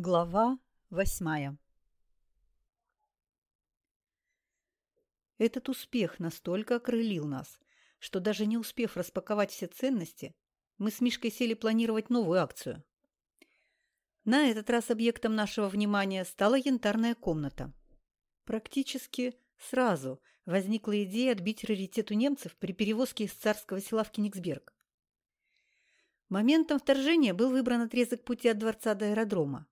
Глава восьмая Этот успех настолько окрылил нас, что даже не успев распаковать все ценности, мы с Мишкой сели планировать новую акцию. На этот раз объектом нашего внимания стала янтарная комната. Практически сразу возникла идея отбить раритет у немцев при перевозке из царского села в Кенигсберг. Моментом вторжения был выбран отрезок пути от дворца до аэродрома.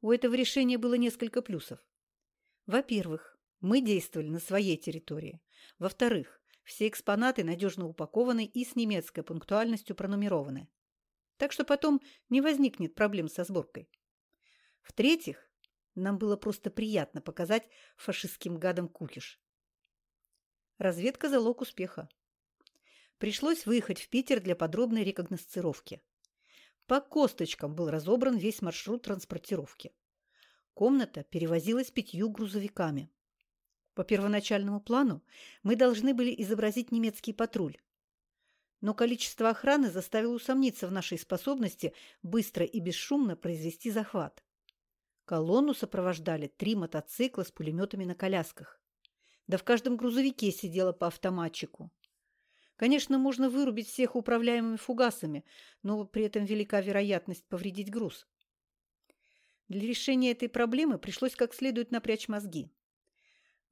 У этого решения было несколько плюсов. Во-первых, мы действовали на своей территории. Во-вторых, все экспонаты надежно упакованы и с немецкой пунктуальностью пронумерованы. Так что потом не возникнет проблем со сборкой. В-третьих, нам было просто приятно показать фашистским гадам кукиш. Разведка – залог успеха. Пришлось выехать в Питер для подробной рекогносцировки. По косточкам был разобран весь маршрут транспортировки. Комната перевозилась пятью грузовиками. По первоначальному плану мы должны были изобразить немецкий патруль. Но количество охраны заставило усомниться в нашей способности быстро и бесшумно произвести захват. Колонну сопровождали три мотоцикла с пулеметами на колясках. Да в каждом грузовике сидело по автоматчику. Конечно, можно вырубить всех управляемыми фугасами, но при этом велика вероятность повредить груз. Для решения этой проблемы пришлось как следует напрячь мозги.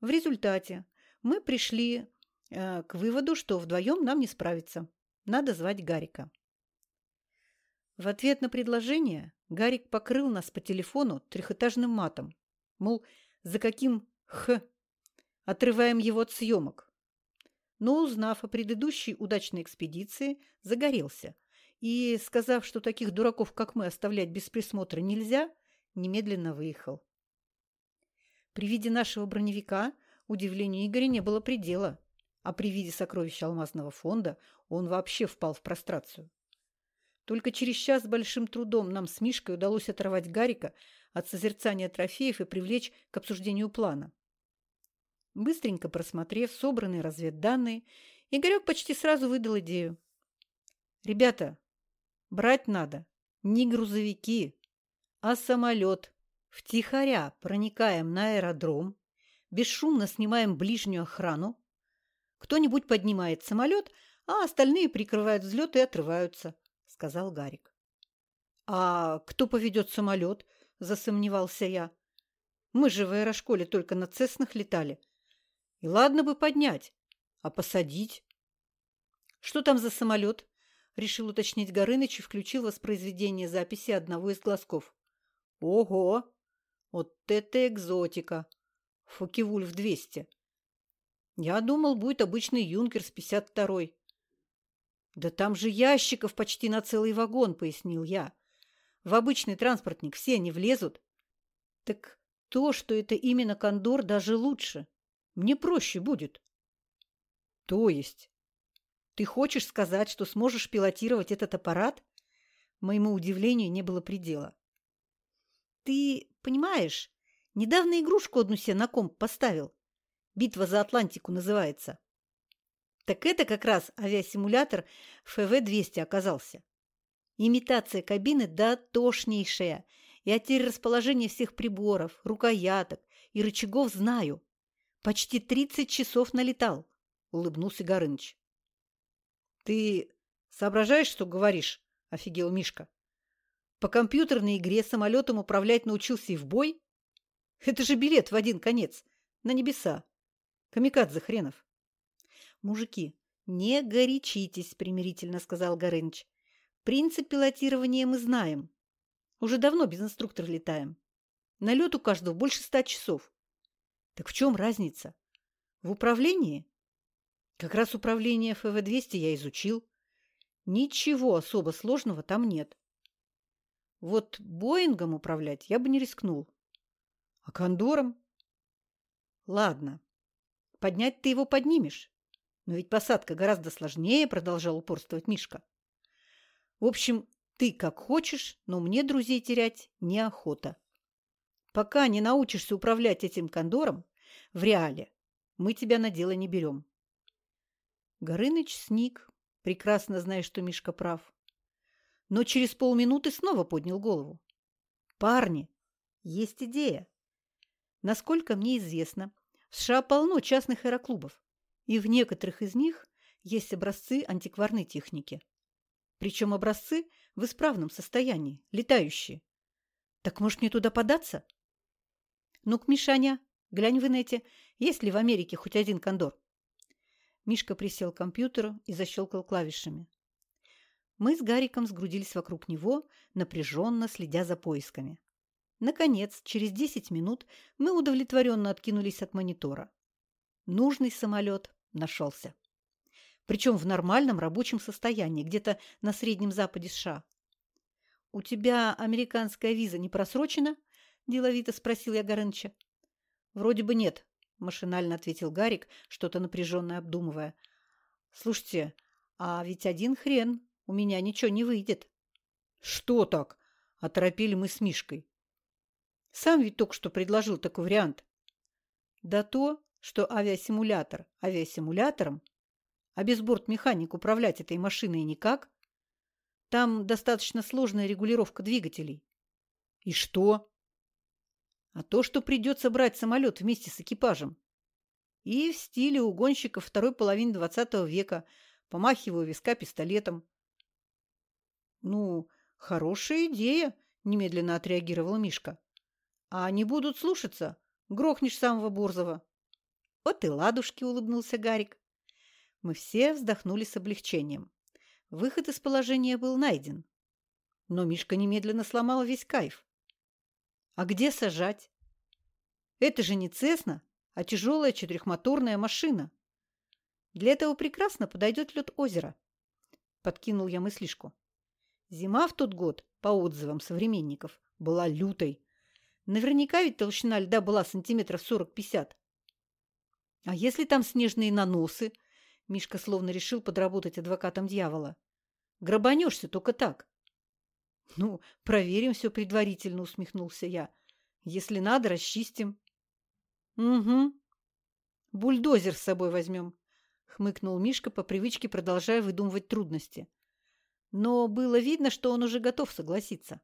В результате мы пришли э, к выводу, что вдвоем нам не справиться. Надо звать Гарика. В ответ на предложение Гарик покрыл нас по телефону трехэтажным матом. Мол, за каким «х» отрываем его от съемок но, узнав о предыдущей удачной экспедиции, загорелся и, сказав, что таких дураков, как мы, оставлять без присмотра нельзя, немедленно выехал. При виде нашего броневика удивлению Игоря не было предела, а при виде сокровища алмазного фонда он вообще впал в прострацию. Только через час с большим трудом нам с Мишкой удалось оторвать Гарика от созерцания трофеев и привлечь к обсуждению плана. Быстренько просмотрев собранные разведданные, Игорек почти сразу выдал идею. «Ребята, брать надо не грузовики, а самолет. Втихаря проникаем на аэродром, бесшумно снимаем ближнюю охрану. Кто-нибудь поднимает самолет, а остальные прикрывают взлет и отрываются», — сказал Гарик. «А кто поведет самолет?» — засомневался я. «Мы же в аэрошколе только на Цеснах летали, и ладно бы поднять, а посадить? Что там за самолет? Решил уточнить Горыныч и включил воспроизведение записи одного из глазков. Ого! Вот это экзотика! Фокевульф 200. Я думал, будет обычный Юнкерс 52-й. Да там же ящиков почти на целый вагон, пояснил я. В обычный транспортник все не влезут. Так то, что это именно кондор, даже лучше. Мне проще будет. То есть? Ты хочешь сказать, что сможешь пилотировать этот аппарат? Моему удивлению не было предела. Ты понимаешь, недавно игрушку одну себе на комп поставил. «Битва за Атлантику» называется. Так это как раз авиасимулятор ФВ-200 оказался. Имитация кабины дотошнейшая. Я теперь расположение всех приборов, рукояток и рычагов знаю. Почти тридцать часов налетал, — улыбнулся Горыныч. — Ты соображаешь, что говоришь? — офигел Мишка. — По компьютерной игре самолетом управлять научился и в бой? Это же билет в один конец, на небеса. Камикадзе хренов. — Мужики, не горячитесь, — примирительно сказал Горыныч. — Принцип пилотирования мы знаем. Уже давно без инструктора летаем. Налет у каждого больше ста часов. Так в чем разница? В управлении? Как раз управление ФВ-200 я изучил. Ничего особо сложного там нет. Вот Боингом управлять я бы не рискнул. А кондором? Ладно. Поднять ты его поднимешь. Но ведь посадка гораздо сложнее, продолжал упорствовать Мишка. В общем, ты как хочешь, но мне друзей терять неохота. Пока не научишься управлять этим кондором в реале, мы тебя на дело не берем. Горыныч сник, прекрасно зная, что Мишка прав. Но через полминуты снова поднял голову. Парни, есть идея. Насколько мне известно, в США полно частных аэроклубов, и в некоторых из них есть образцы антикварной техники. Причем образцы в исправном состоянии, летающие. Так может мне туда податься? Ну-ка, Мишаня, глянь в инете, есть ли в Америке хоть один кондор? Мишка присел к компьютеру и защелкал клавишами. Мы с Гариком сгрудились вокруг него, напряженно следя за поисками. Наконец, через 10 минут мы удовлетворенно откинулись от монитора. Нужный самолет нашелся. Причем в нормальном рабочем состоянии, где-то на Среднем Западе США. «У тебя американская виза не просрочена?» – деловито спросил я Горыныча. «Вроде бы нет», – машинально ответил Гарик, что-то напряженно обдумывая. «Слушайте, а ведь один хрен, у меня ничего не выйдет». «Что так?» – оторопели мы с Мишкой. «Сам ведь только что предложил такой вариант». «Да то, что авиасимулятор авиасимулятором, а без бортмеханик управлять этой машиной никак. Там достаточно сложная регулировка двигателей». «И что?» А то, что придется брать самолет вместе с экипажем. И в стиле угонщиков второй половины двадцатого века, помахиваю виска пистолетом. «Ну, хорошая идея», – немедленно отреагировал Мишка. «А они будут слушаться? Грохнешь самого Борзова». «Вот и ладушки», – улыбнулся Гарик. Мы все вздохнули с облегчением. Выход из положения был найден. Но Мишка немедленно сломал весь кайф. А где сажать? Это же не Цесна, а тяжелая четырехмоторная машина. Для этого прекрасно подойдет лед озера. Подкинул я мыслишку. Зима в тот год, по отзывам современников, была лютой. Наверняка ведь толщина льда была сантиметров сорок-пятьдесят. А если там снежные наносы? Мишка словно решил подработать адвокатом дьявола. Грабанешься только так. «Ну, проверим все предварительно», — усмехнулся я. «Если надо, расчистим». «Угу. Бульдозер с собой возьмем», — хмыкнул Мишка по привычке, продолжая выдумывать трудности. Но было видно, что он уже готов согласиться.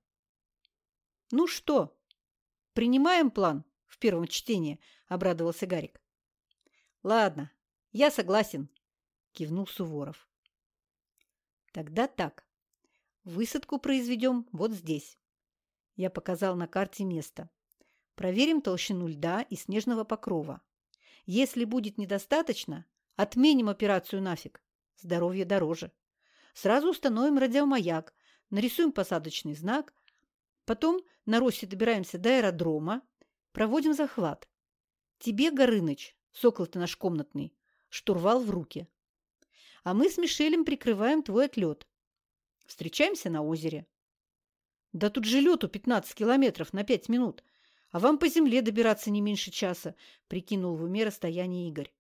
«Ну что, принимаем план в первом чтении?» — обрадовался Гарик. «Ладно, я согласен», — кивнул Суворов. «Тогда так. Высадку произведем вот здесь. Я показал на карте место. Проверим толщину льда и снежного покрова. Если будет недостаточно, отменим операцию нафиг. Здоровье дороже. Сразу установим радиомаяк, нарисуем посадочный знак. Потом на Росе добираемся до аэродрома, проводим захват. Тебе, Горыныч, сокол ты наш комнатный, штурвал в руки. А мы с Мишелем прикрываем твой отлет. Встречаемся на озере. Да тут же лету 15 километров на 5 минут, а вам по земле добираться не меньше часа, прикинул в уме расстояние Игорь.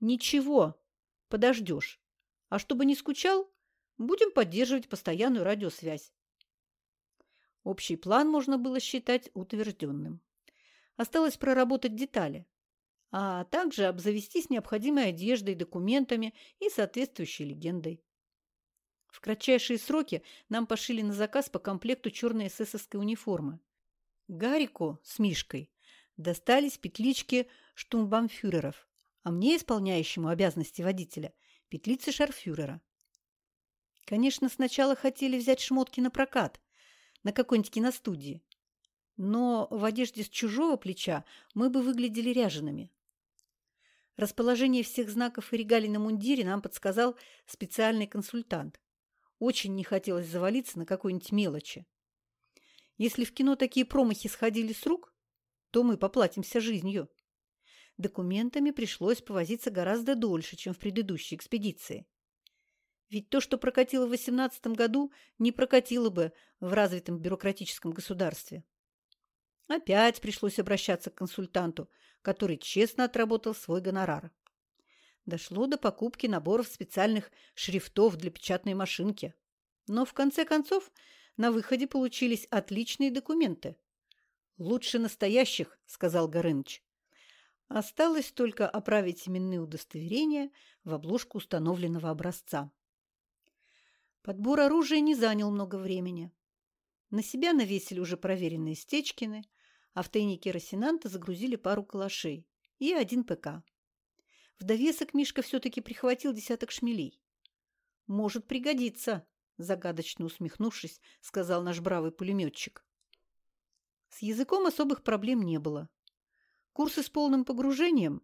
Ничего, подождешь. А чтобы не скучал, будем поддерживать постоянную радиосвязь. Общий план можно было считать утвержденным. Осталось проработать детали, а также обзавестись необходимой одеждой, документами и соответствующей легендой. В кратчайшие сроки нам пошили на заказ по комплекту черной эсэсовской униформы. Гарику с Мишкой достались петлички штумбамфюреров, а мне, исполняющему обязанности водителя, петлицы шарфюрера. Конечно, сначала хотели взять шмотки на прокат, на какой-нибудь киностудии. Но в одежде с чужого плеча мы бы выглядели ряжеными. Расположение всех знаков и регалий на мундире нам подсказал специальный консультант. Очень не хотелось завалиться на какой-нибудь мелочи. Если в кино такие промахи сходили с рук, то мы поплатимся жизнью. Документами пришлось повозиться гораздо дольше, чем в предыдущей экспедиции. Ведь то, что прокатило в 18 году, не прокатило бы в развитом бюрократическом государстве. Опять пришлось обращаться к консультанту, который честно отработал свой гонорар дошло до покупки наборов специальных шрифтов для печатной машинки. Но в конце концов на выходе получились отличные документы. «Лучше настоящих», — сказал Горыныч. Осталось только оправить именные удостоверения в обложку установленного образца. Подбор оружия не занял много времени. На себя навесили уже проверенные стечкины, а в тайнике Росинанта загрузили пару калашей и один ПК. В довесок Мишка все-таки прихватил десяток шмелей. «Может пригодиться», – загадочно усмехнувшись, сказал наш бравый пулеметчик. С языком особых проблем не было. Курсы с полным погружением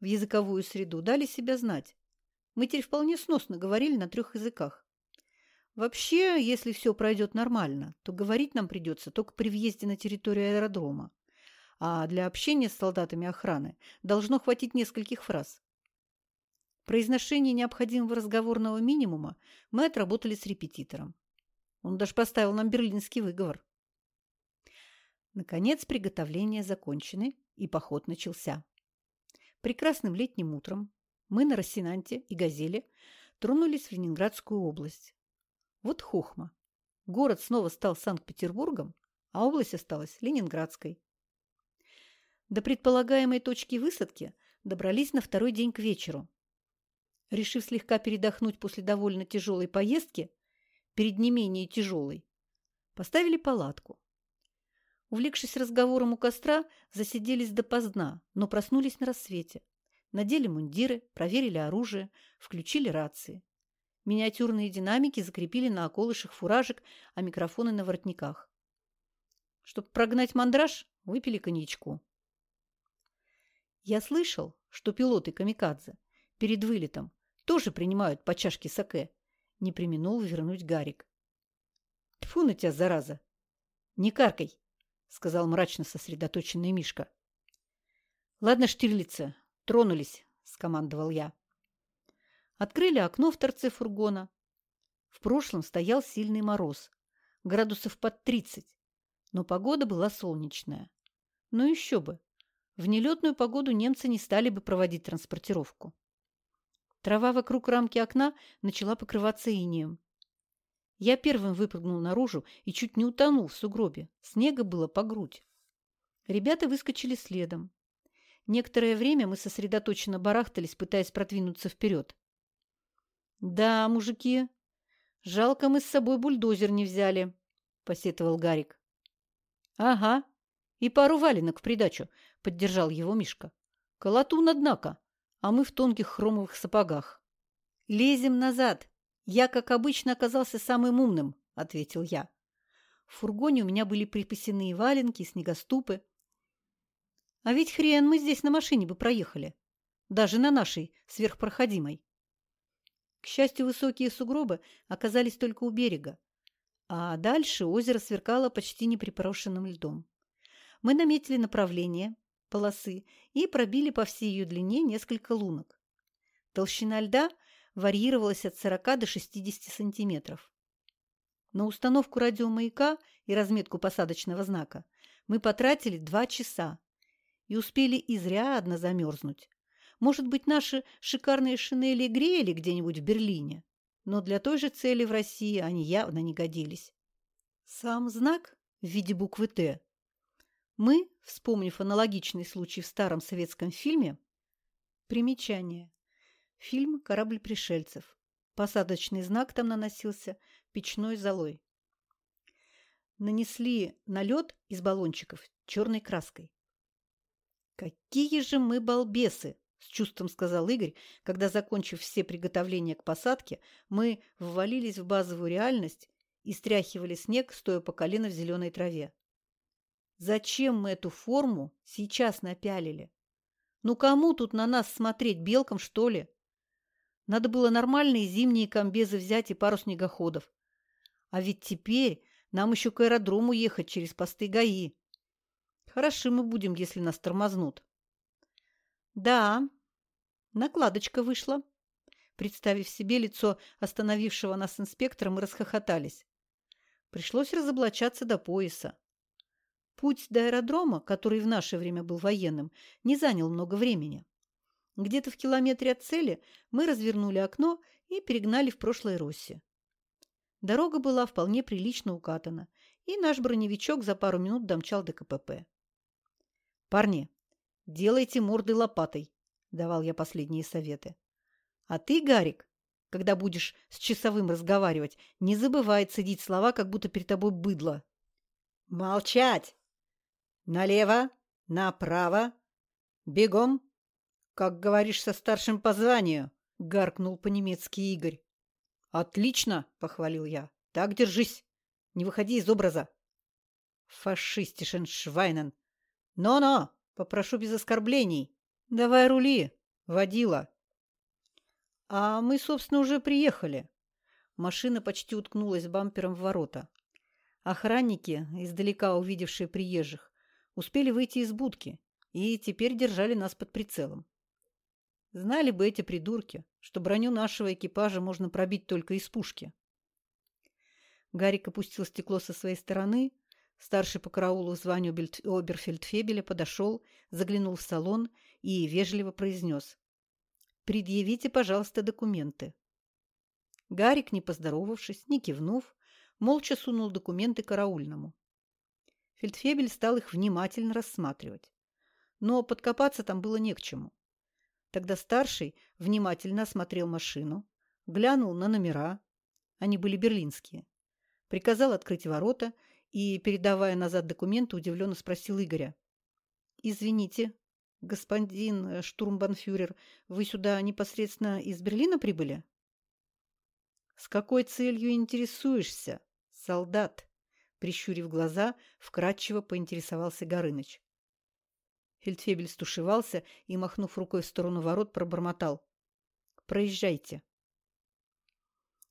в языковую среду дали себя знать. Мы теперь вполне сносно говорили на трех языках. Вообще, если все пройдет нормально, то говорить нам придется только при въезде на территорию аэродрома. А для общения с солдатами охраны должно хватить нескольких фраз. Произношение необходимого разговорного минимума мы отработали с репетитором. Он даже поставил нам берлинский выговор. Наконец приготовления закончены, и поход начался. Прекрасным летним утром мы на Рассенанте и Газели тронулись в Ленинградскую область. Вот хохма. Город снова стал Санкт-Петербургом, а область осталась Ленинградской. До предполагаемой точки высадки добрались на второй день к вечеру. Решив слегка передохнуть после довольно тяжелой поездки, перед не менее тяжелой, поставили палатку. Увлекшись разговором у костра, засиделись допоздна, но проснулись на рассвете. Надели мундиры, проверили оружие, включили рации. Миниатюрные динамики закрепили на околышах фуражек, а микрофоны на воротниках. Чтобы прогнать мандраж, выпили коньячку. Я слышал, что пилоты камикадзе перед вылетом тоже принимают по чашке саке. Не применул вернуть Гарик. Тфу на тебя, зараза! Не каркай, сказал мрачно сосредоточенный Мишка. Ладно, Штирлица, тронулись, скомандовал я. Открыли окно в торце фургона. В прошлом стоял сильный мороз, градусов под тридцать, но погода была солнечная. Ну еще бы! В нелетную погоду немцы не стали бы проводить транспортировку. Трава вокруг рамки окна начала покрываться инеем. Я первым выпрыгнул наружу и чуть не утонул в сугробе. Снега было по грудь. Ребята выскочили следом. Некоторое время мы сосредоточенно барахтались, пытаясь продвинуться вперед. «Да, мужики, жалко мы с собой бульдозер не взяли», – посетовал Гарик. «Ага, и пару валенок в придачу», – поддержал его Мишка. «Колотун, однако, а мы в тонких хромовых сапогах». «Лезем назад. Я, как обычно, оказался самым умным», – ответил я. В фургоне у меня были припасены валенки, снегоступы. А ведь хрен мы здесь на машине бы проехали, даже на нашей сверхпроходимой. К счастью, высокие сугробы оказались только у берега, а дальше озеро сверкало почти неприпорошенным льдом. Мы наметили направление, полосы, и пробили по всей ее длине несколько лунок. Толщина льда варьировалась от 40 до 60 сантиметров. На установку радиомаяка и разметку посадочного знака мы потратили два часа и успели изрядно замерзнуть. Может быть, наши шикарные шинели грели где-нибудь в Берлине, но для той же цели в России они явно не годились. Сам знак в виде буквы «Т» мы, вспомнив аналогичный случай в старом советском фильме, примечание. Фильм «Корабль пришельцев». Посадочный знак там наносился печной золой. Нанесли на лед из баллончиков черной краской. «Какие же мы балбесы!» – с чувством сказал Игорь, когда, закончив все приготовления к посадке, мы ввалились в базовую реальность и стряхивали снег, стоя по колено в зеленой траве. Зачем мы эту форму сейчас напялили? Ну кому тут на нас смотреть, белкам, что ли? Надо было нормальные зимние комбезы взять и пару снегоходов. А ведь теперь нам еще к аэродрому ехать через посты ГАИ. Хороши мы будем, если нас тормознут. Да, накладочка вышла. Представив себе лицо остановившего нас инспектора, мы расхохотались. Пришлось разоблачаться до пояса. Путь до аэродрома, который в наше время был военным, не занял много времени. Где-то в километре от цели мы развернули окно и перегнали в прошлой Росси. Дорога была вполне прилично укатана, и наш броневичок за пару минут домчал до КПП. «Парни, делайте морды лопатой», – давал я последние советы. «А ты, Гарик, когда будешь с часовым разговаривать, не забывай цедить слова, как будто перед тобой быдло. Молчать! Налево, направо, бегом, как говоришь со старшим по званию, гаркнул по-немецки Игорь. Отлично, похвалил я. Так держись. Не выходи из образа. Фашистишен Швайнен. Но-но, попрошу без оскорблений. Давай рули, водила. А мы, собственно, уже приехали. Машина почти уткнулась бампером в ворота. Охранники, издалека увидевшие приезжих, успели выйти из будки и теперь держали нас под прицелом. Знали бы эти придурки, что броню нашего экипажа можно пробить только из пушки. Гарик опустил стекло со своей стороны, старший по караулу званию оберфельдфебеля подошел, заглянул в салон и вежливо произнес. «Предъявите, пожалуйста, документы». Гарик, не поздоровавшись, не кивнув, молча сунул документы караульному. Фельдфебель стал их внимательно рассматривать. Но подкопаться там было не к чему. Тогда старший внимательно осмотрел машину, глянул на номера, они были берлинские, приказал открыть ворота и, передавая назад документы, удивленно спросил Игоря. «Извините, господин штурмбанфюрер, вы сюда непосредственно из Берлина прибыли?» «С какой целью интересуешься, солдат?» Прищурив глаза, вкратчиво поинтересовался Горыныч. Фельдфебель стушевался и, махнув рукой в сторону ворот, пробормотал. «Проезжайте».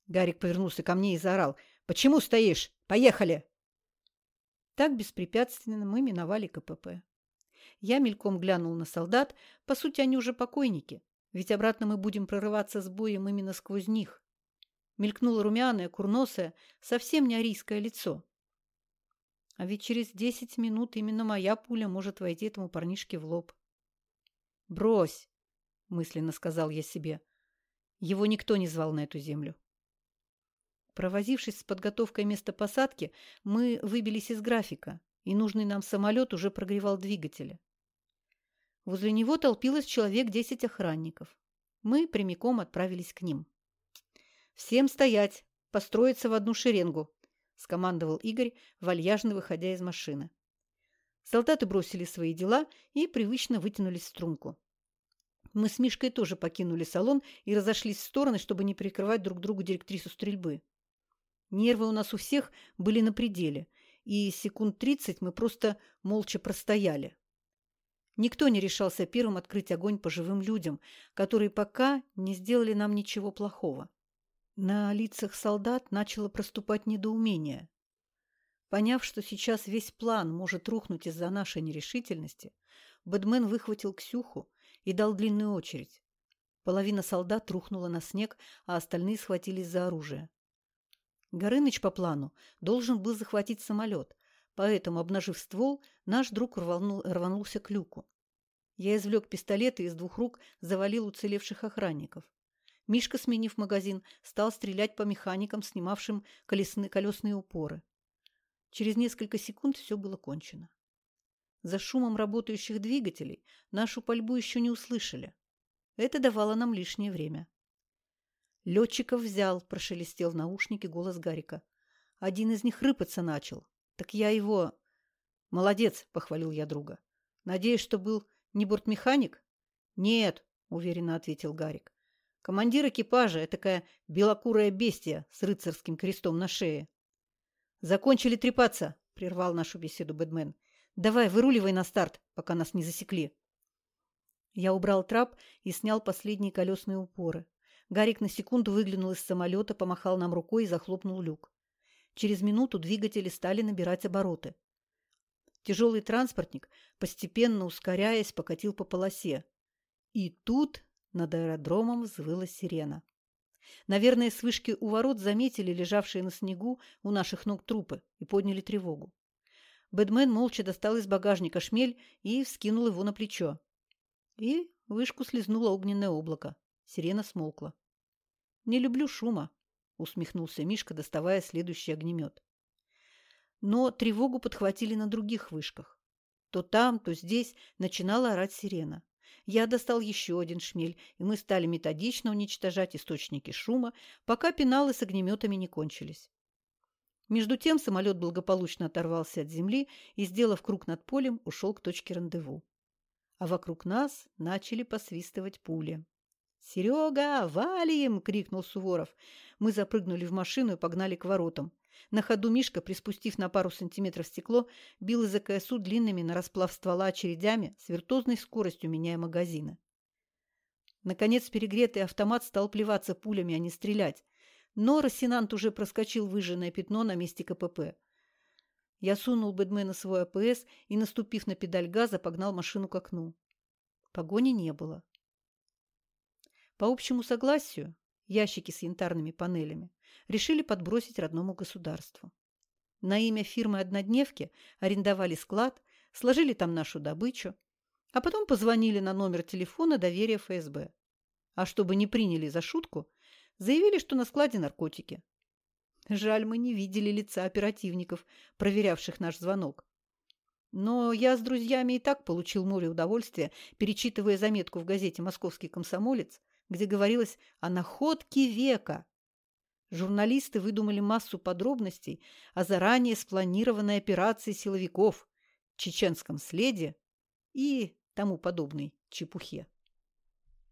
Гарик повернулся ко мне и заорал. «Почему стоишь? Поехали!» Так беспрепятственно мы миновали КПП. Я мельком глянул на солдат. По сути, они уже покойники, ведь обратно мы будем прорываться с боем именно сквозь них мелькнуло румяное, курносое, совсем не арийское лицо. А ведь через десять минут именно моя пуля может войти этому парнишке в лоб. «Брось!» – мысленно сказал я себе. Его никто не звал на эту землю. Провозившись с подготовкой места посадки, мы выбились из графика, и нужный нам самолет уже прогревал двигатели. Возле него толпилось человек десять охранников. Мы прямиком отправились к ним. «Всем стоять! Построиться в одну шеренгу!» – скомандовал Игорь, вальяжно выходя из машины. Солдаты бросили свои дела и привычно вытянулись в струнку. Мы с Мишкой тоже покинули салон и разошлись в стороны, чтобы не прикрывать друг другу директрису стрельбы. Нервы у нас у всех были на пределе, и секунд тридцать мы просто молча простояли. Никто не решался первым открыть огонь по живым людям, которые пока не сделали нам ничего плохого. На лицах солдат начало проступать недоумение. Поняв, что сейчас весь план может рухнуть из-за нашей нерешительности, Бэдмен выхватил Ксюху и дал длинную очередь. Половина солдат рухнула на снег, а остальные схватились за оружие. Горыныч по плану должен был захватить самолет, поэтому, обнажив ствол, наш друг рванул, рванулся к люку. Я извлек пистолет и из двух рук завалил уцелевших охранников. Мишка, сменив магазин, стал стрелять по механикам, снимавшим колесные, колесные упоры. Через несколько секунд все было кончено. За шумом работающих двигателей нашу пальбу еще не услышали. Это давало нам лишнее время. «Летчиков взял», – прошелестел в наушнике голос Гарика. «Один из них рыпаться начал. Так я его...» «Молодец», – похвалил я друга. «Надеюсь, что был не бортмеханик?» «Нет», – уверенно ответил Гарик. Командир экипажа – такая белокурая бестия с рыцарским крестом на шее. «Закончили трепаться», – прервал нашу беседу Бэдмен. «Давай, выруливай на старт, пока нас не засекли». Я убрал трап и снял последние колесные упоры. Гарик на секунду выглянул из самолета, помахал нам рукой и захлопнул люк. Через минуту двигатели стали набирать обороты. Тяжелый транспортник, постепенно ускоряясь, покатил по полосе. И тут над аэродромом взвыла сирена. Наверное, с вышки у ворот заметили лежавшие на снегу у наших ног трупы и подняли тревогу. Бэдмен молча достал из багажника шмель и вскинул его на плечо. И вышку слезнуло огненное облако. Сирена смолкла. «Не люблю шума», — усмехнулся Мишка, доставая следующий огнемет. Но тревогу подхватили на других вышках. То там, то здесь начинала орать сирена. Я достал еще один шмель, и мы стали методично уничтожать источники шума, пока пеналы с огнеметами не кончились. Между тем самолет благополучно оторвался от земли и, сделав круг над полем, ушел к точке рандеву. А вокруг нас начали посвистывать пули. «Серега, валим!» – крикнул Суворов. Мы запрыгнули в машину и погнали к воротам. На ходу Мишка, приспустив на пару сантиметров стекло, бил из АКСУ длинными на расплав ствола очередями с виртуозной скоростью, меняя магазины. Наконец перегретый автомат стал плеваться пулями, а не стрелять. Но Рассенант уже проскочил выжженное пятно на месте КПП. Я сунул Бэдмена свой АПС и, наступив на педаль газа, погнал машину к окну. Погони не было. По общему согласию, ящики с янтарными панелями решили подбросить родному государству. На имя фирмы-однодневки арендовали склад, сложили там нашу добычу, а потом позвонили на номер телефона доверия ФСБ. А чтобы не приняли за шутку, заявили, что на складе наркотики. Жаль, мы не видели лица оперативников, проверявших наш звонок. Но я с друзьями и так получил море удовольствия, перечитывая заметку в газете «Московский комсомолец», где говорилось о находке века. Журналисты выдумали массу подробностей о заранее спланированной операции силовиков, чеченском следе и тому подобной чепухе.